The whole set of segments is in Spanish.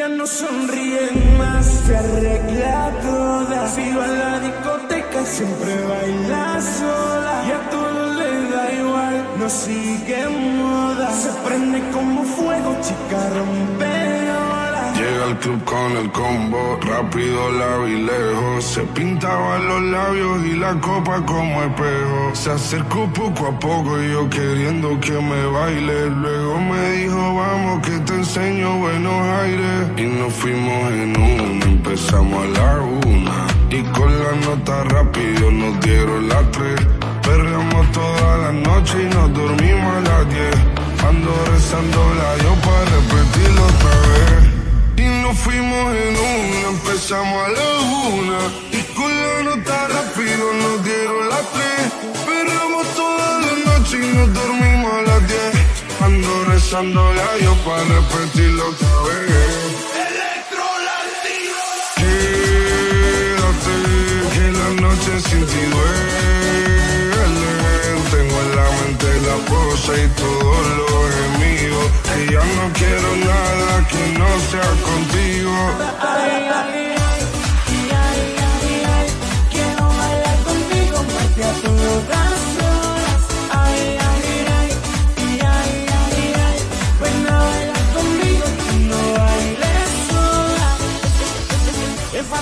Ya no sonríen más, se arregla toda. Si la discoteca, siempre baila sola. Y a todo le da igual, no sigue moda. Se prende como fuego, chica, rompeola. Llega al club con el combo, rápido la vi lejos. Se pintaba los labios y la copa como espejo. Se acercó poco a poco yo queriendo que me baile. Luego me dijo, vamos que te enseño nos fuimos en una, empezamos a la una. Y con la nota rápido nos dieron las tres. Perreamos toda la noche y nos dormimos a las diez. Ando rezando la yo para repetirlo otra vez. Y nos fuimos en una, empezamos a la una. Y con la nota rápido nos dieron las tres. Perreamos toda la noche y nos dormimos a las diez. Ando rezando la yo para repetirlo otra vez.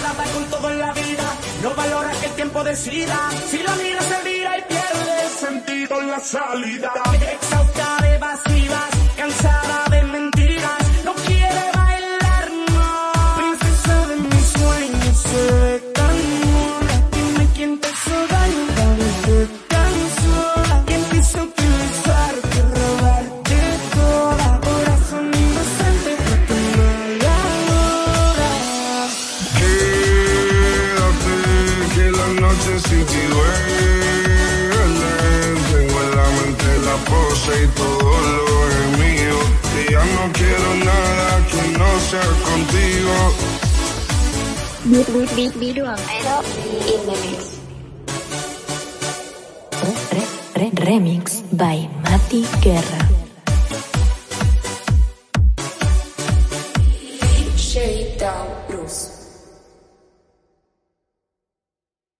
Con todo en la vida, no valora que el tiempo decida. Si la mira se vira y pierde sentido en la salida. Exhausta de evasivas, cansada de mentiras, no quiere bailar, no. Princesa de mis sueños, se ve tan. Dime quién te hizo daño, sin ti duele. Tengo en la mente la pose y todo lo gemido. Que ya no quiero nada que no sea contigo. Remix by Mati Guerra.